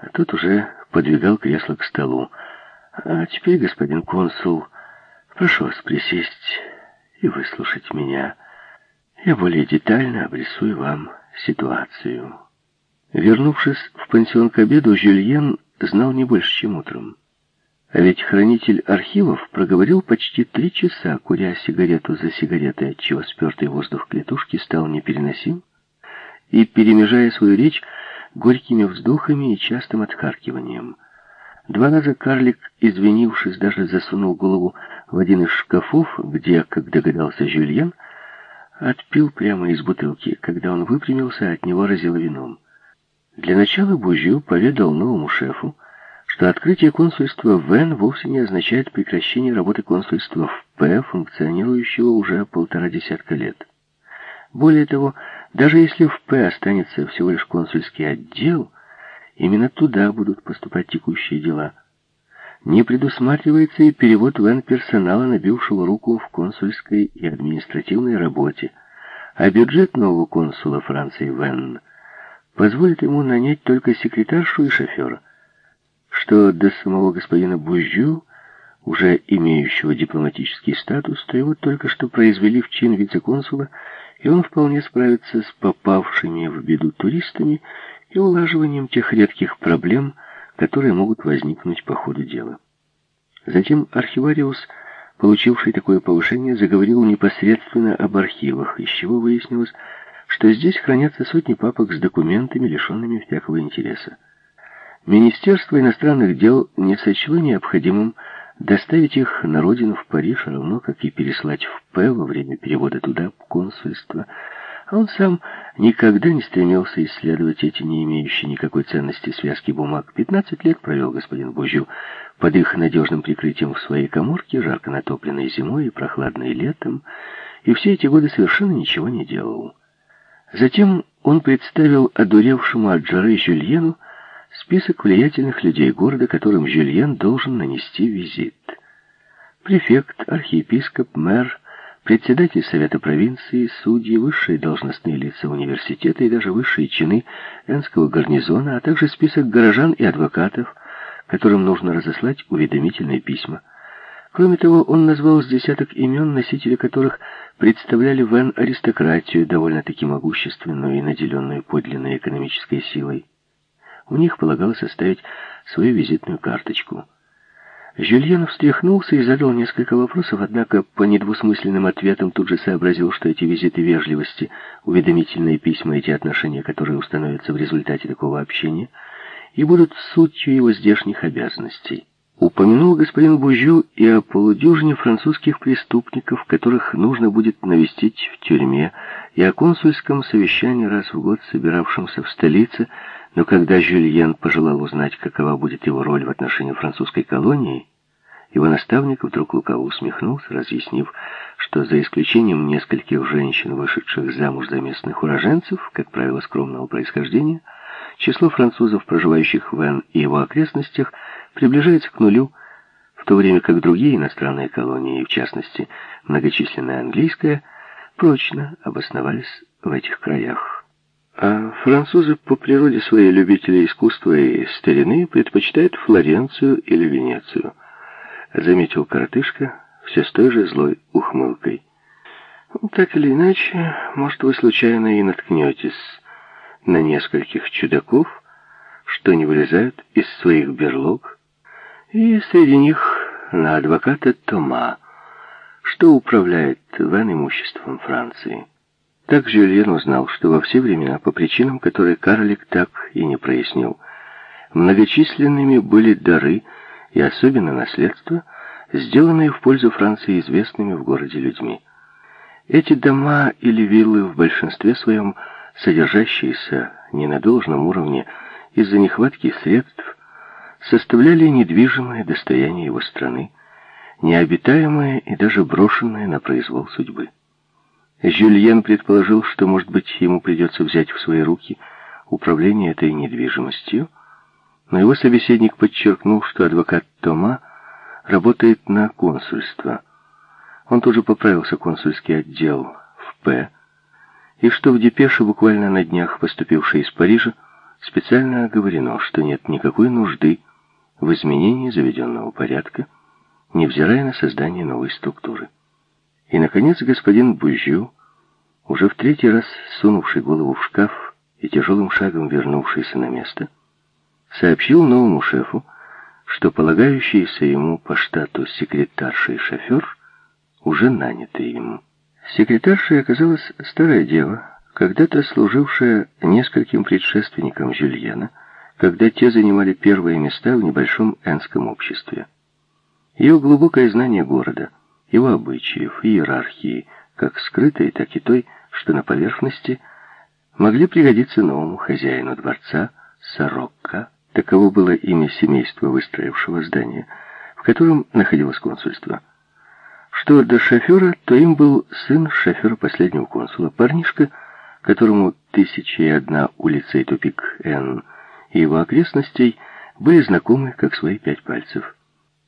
А тот уже подвигал кресло к столу. А теперь, господин консул, прошу вас присесть и выслушать меня. Я более детально обрисую вам ситуацию. Вернувшись в пансион к обеду, Жюльен знал не больше, чем утром. А ведь хранитель архивов проговорил почти три часа, куря сигарету за сигаретой, отчего спертый воздух клетушки стал непереносим, и перемежая свою речь горькими вздохами и частым отхаркиванием. Два раза карлик, извинившись, даже засунул голову в один из шкафов, где, как догадался Жюльен, отпил прямо из бутылки. Когда он выпрямился, от него разило вином. Для начала Бужью поведал новому шефу, что открытие консульства в Вен вовсе не означает прекращение работы консульства в П, функционирующего уже полтора десятка лет. Более того, даже если в П останется всего лишь консульский отдел, именно туда будут поступать текущие дела. Не предусматривается и перевод в Н персонала, набившего руку в консульской и административной работе, а бюджет нового консула Франции в Н позволит ему нанять только секретаршу и шофера что до самого господина Бужю, уже имеющего дипломатический статус, то его только что произвели в чин вице-консула, и он вполне справится с попавшими в беду туристами и улаживанием тех редких проблем, которые могут возникнуть по ходу дела. Затем архивариус, получивший такое повышение, заговорил непосредственно об архивах, из чего выяснилось, что здесь хранятся сотни папок с документами, лишенными всякого интереса. Министерство иностранных дел не сочло необходимым доставить их на родину в Париж, равно как и переслать в П во время перевода туда консульства. А он сам никогда не стремился исследовать эти не имеющие никакой ценности связки бумаг. Пятнадцать лет провел господин Бужю под их надежным прикрытием в своей коморке, жарко натопленной зимой и прохладной летом, и все эти годы совершенно ничего не делал. Затем он представил одуревшему от жары Жюльену Список влиятельных людей города, которым Жюльен должен нанести визит. Префект, архиепископ, мэр, председатель Совета провинции, судьи, высшие должностные лица университета и даже высшие чины Энского гарнизона, а также список горожан и адвокатов, которым нужно разослать уведомительные письма. Кроме того, он назвал с десяток имен, носители которых представляли Вен аристократию, довольно-таки могущественную и наделенную подлинной экономической силой. У них полагалось оставить свою визитную карточку. Жюльен встряхнулся и задал несколько вопросов, однако по недвусмысленным ответам тут же сообразил, что эти визиты вежливости, уведомительные письма, эти отношения, которые установятся в результате такого общения, и будут сутью его здешних обязанностей. Упомянул господин Бужю и о полудюжине французских преступников, которых нужно будет навестить в тюрьме, и о консульском совещании раз в год, собиравшемся в столице, но когда Жюльен пожелал узнать, какова будет его роль в отношении французской колонии, его наставник вдруг лукаво усмехнулся, разъяснив, что за исключением нескольких женщин, вышедших замуж за местных уроженцев, как правило, скромного происхождения, число французов, проживающих в Эн и его окрестностях, приближается к нулю, в то время как другие иностранные колонии, в частности, многочисленная английская, прочно обосновались в этих краях. А французы по природе своей любители искусства и старины предпочитают Флоренцию или Венецию, заметил коротышка все с той же злой ухмылкой. Так или иначе, может, вы случайно и наткнетесь на нескольких чудаков, что не вылезают из своих берлог, и среди них на адвоката Тома, что управляет вен имуществом Франции. Так Жюльен узнал, что во все времена, по причинам, которые карлик так и не прояснил, многочисленными были дары и особенно наследство, сделанные в пользу Франции известными в городе людьми. Эти дома или виллы в большинстве своем, содержащиеся не на должном уровне из-за нехватки средств, составляли недвижимое достояние его страны, необитаемое и даже брошенное на произвол судьбы. Жюльен предположил, что, может быть, ему придется взять в свои руки управление этой недвижимостью, но его собеседник подчеркнул, что адвокат Тома работает на консульство. Он тоже поправился консульский отдел в П, и что в депеше, буквально на днях поступившей из Парижа, специально оговорено, что нет никакой нужды в изменении заведенного порядка, невзирая на создание новой структуры. И, наконец, господин Бужю, уже в третий раз сунувший голову в шкаф и тяжелым шагом вернувшийся на место, сообщил новому шефу, что полагающийся ему по штату секретарша и шофер уже наняты им. Секретаршей оказалась старая дева, когда-то служившая нескольким предшественникам Жюльена, когда те занимали первые места в небольшом энском обществе. Ее глубокое знание города, его обычаев, иерархии, как скрытой, так и той, что на поверхности, могли пригодиться новому хозяину дворца Сорокко. Таково было имя семейства, выстроившего здание, в котором находилось консульство. Что до шофера, то им был сын шофера последнего консула, парнишка, которому тысяча и одна улица и тупик Н и его окрестностей были знакомы, как свои пять пальцев.